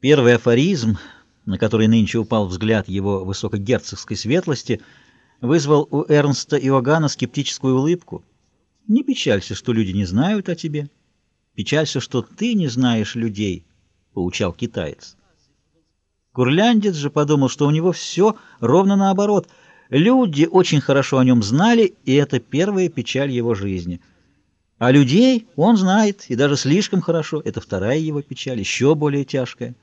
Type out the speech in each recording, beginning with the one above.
Первый афоризм, на который нынче упал взгляд его высокогерцогской светлости, вызвал у Эрнста Иоганна скептическую улыбку. «Не печалься, что люди не знают о тебе. Печалься, что ты не знаешь людей», — поучал китаец. Курляндец же подумал, что у него все ровно наоборот. Люди очень хорошо о нем знали, и это первая печаль его жизни. А людей он знает, и даже слишком хорошо. Это вторая его печаль, еще более тяжкая.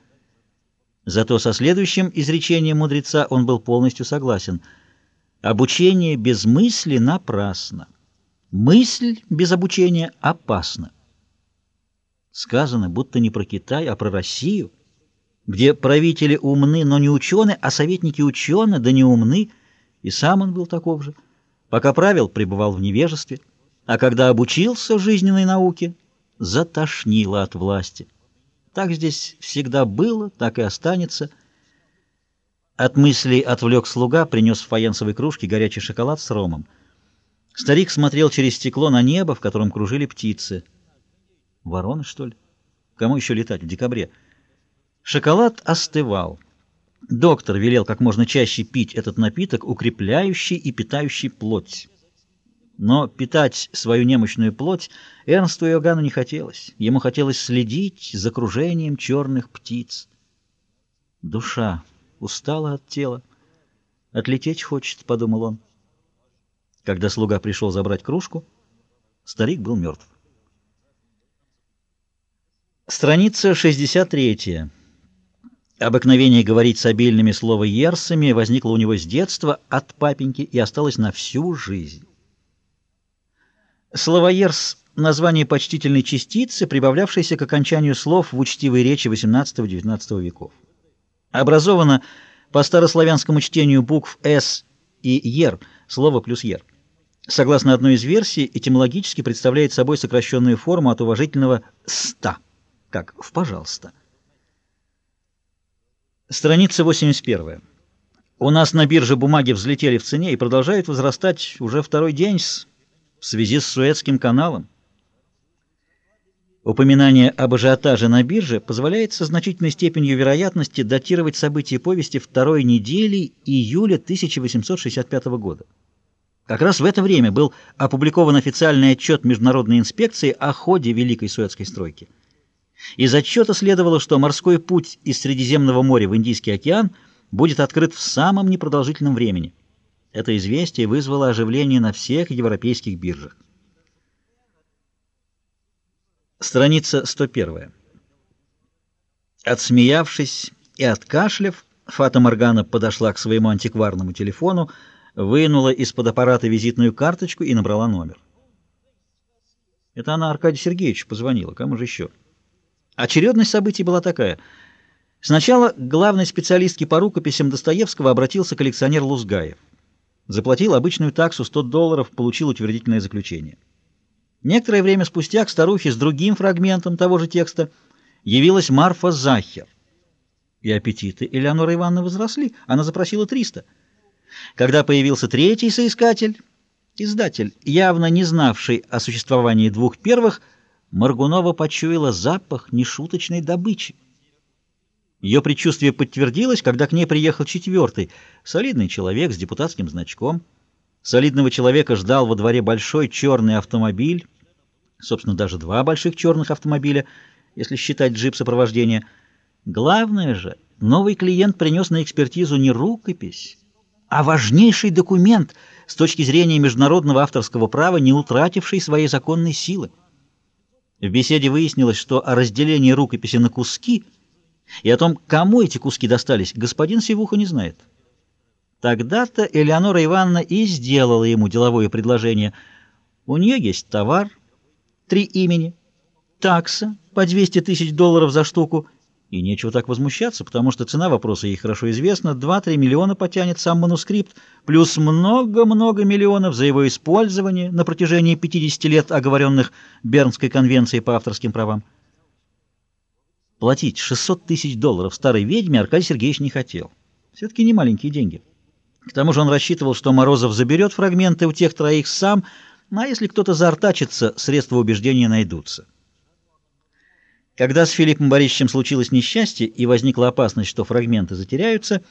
Зато со следующим изречением мудреца он был полностью согласен. Обучение без мысли напрасно. Мысль без обучения опасна. Сказано, будто не про Китай, а про Россию, где правители умны, но не ученые, а советники ученые, да не умны, и сам он был таков же. Пока правил, пребывал в невежестве, а когда обучился жизненной науке, затошнило от власти. Так здесь всегда было, так и останется. От мыслей отвлек слуга, принес в фаянсовой кружке горячий шоколад с ромом. Старик смотрел через стекло на небо, в котором кружили птицы. Вороны, что ли? Кому еще летать в декабре? Шоколад остывал. Доктор велел как можно чаще пить этот напиток, укрепляющий и питающий плоть. Но питать свою немощную плоть Эрнсту Иоганну не хотелось. Ему хотелось следить за кружением черных птиц. Душа устала от тела. «Отлететь хочет», — подумал он. Когда слуга пришел забрать кружку, старик был мертв. Страница 63. Обыкновение говорить с обильными словоерсами возникло у него с детства от папеньки и осталось на всю жизнь. Словоерс — название почтительной частицы, прибавлявшейся к окончанию слов в учтивой речи XVIII-XIX веков. Образовано по старославянскому чтению букв «с» и «ер», слово плюс «ер». Согласно одной из версий, этимологически представляет собой сокращенную форму от уважительного «ста», как в «пожалуйста». Страница 81. У нас на бирже бумаги взлетели в цене и продолжают возрастать уже второй день с в связи с Суэцким каналом. Упоминание об ажиотаже на бирже позволяет со значительной степенью вероятности датировать события повести второй недели июля 1865 года. Как раз в это время был опубликован официальный отчет Международной инспекции о ходе Великой Суэцкой стройки. Из отчета следовало, что морской путь из Средиземного моря в Индийский океан будет открыт в самом непродолжительном времени – это известие вызвало оживление на всех европейских биржах. Страница 101. Отсмеявшись и откашляв, Фата Моргана подошла к своему антикварному телефону, вынула из-под аппарата визитную карточку и набрала номер. Это она Аркадию Сергеевичу позвонила, кому же еще? Очередность событий была такая. Сначала главный специалистке по рукописям Достоевского обратился коллекционер Лузгаев. Заплатил обычную таксу 100 долларов, получил утвердительное заключение. Некоторое время спустя к старухе с другим фрагментом того же текста явилась Марфа Захер. И аппетиты Элеоноры Ивановны возросли. Она запросила 300. Когда появился третий соискатель, издатель, явно не знавший о существовании двух первых, Маргунова почуяла запах нешуточной добычи. Ее предчувствие подтвердилось, когда к ней приехал четвертый, солидный человек с депутатским значком. Солидного человека ждал во дворе большой черный автомобиль, собственно, даже два больших черных автомобиля, если считать джип сопровождения. Главное же, новый клиент принес на экспертизу не рукопись, а важнейший документ с точки зрения международного авторского права, не утративший своей законной силы. В беседе выяснилось, что о разделении рукописи на куски – и о том, кому эти куски достались, господин Сивуха не знает. Тогда-то Элеонора Ивановна и сделала ему деловое предложение. У нее есть товар, три имени, такса по 200 тысяч долларов за штуку, и нечего так возмущаться, потому что цена вопроса ей хорошо известна. 2-3 миллиона потянет сам манускрипт, плюс много-много миллионов за его использование на протяжении 50 лет оговоренных Бернской конвенцией по авторским правам. Платить 600 тысяч долларов старой ведьме Аркадий Сергеевич не хотел. Все-таки не маленькие деньги. К тому же он рассчитывал, что Морозов заберет фрагменты у тех троих сам, а если кто-то заортачится, средства убеждения найдутся. Когда с Филиппом Борисовичем случилось несчастье и возникла опасность, что фрагменты затеряются,